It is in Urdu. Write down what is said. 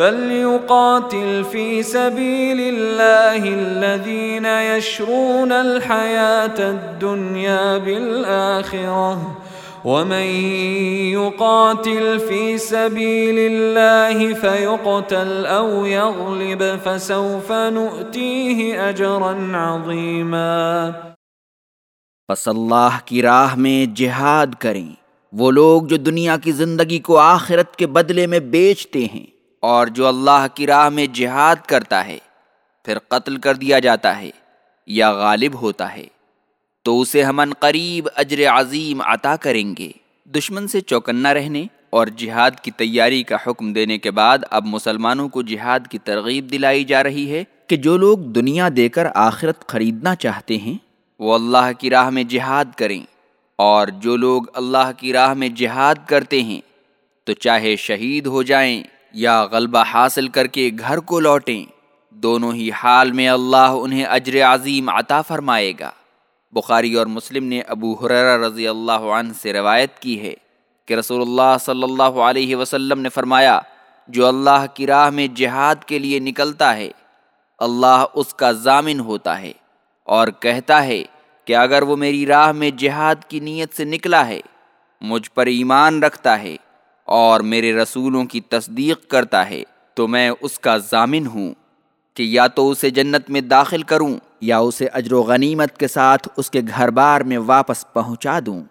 فليقاتل في سبيل الله الذين يشرون الحياة الدنيا بالآخرة. ومن يقاتل في سبيل الله فيقتل أو يغلب فسوف نؤتيه أجرا عظيما. پس اللہ کی راہ میں جہاد کریں وہ لوگ جو دنیا کی زندگی کو آخرت کے بدلے میں بیچتے ہیں۔ اور جو اللہ کی راہ میں جہاد کرتا ہے، پھر قتل کر دیا جاتا ہے یا غالب ہوتا ہے، تو اسے ہم قریب اجر عظیم عطا کریں گے۔ دشمن سے چوکنا رہنے اور جہاد کی تیاری کا حکم دینے کے بعد اب مسلمانوں کو جہاد کی ترغیب دلائی جا رہی ہے کہ جو لوگ دنیا دے کر آخرت خریدنا چاہتے ہیں، وہ اللہ کی راہ میں جہاد کریں۔ اور جو لوگ اللہ کی راہ میں جہاد کرتے ہیں، تو چاہے شہید ہو جائیں۔ یا غلبہ حاصل کر کے گھر کو لوٹیں، دونوں ہی حال میں اللہ انہیں اجر عظیم عطا فرمائے گا۔ بخاری اور مسلم نے ابو حرر رضی اللہ عنہ سے روایت کی ہے کہ رسول اللہ صلی اللہ علیہ وسلم نے فرمایا، جو اللہ کی راہ میں جہاد کے لیے نکلتا ہے، اللہ اس کا ضامن ہوتا ہے اور کہتا ہے کہ اگر وہ میری راہ میں جہاد کی نیت سے نکلا ہے، مجھ پر ایمان رکھتا ہے اور میرے رسولوں کی تصدیق کرتا ہے، تو میں اس کا ضامن ہوں کہ یا تو اسے جنت میں داخل کروں یا اسے اجر و غنیمت کے ساتھ اس کے گھر بار میں واپس پہنچا دوں۔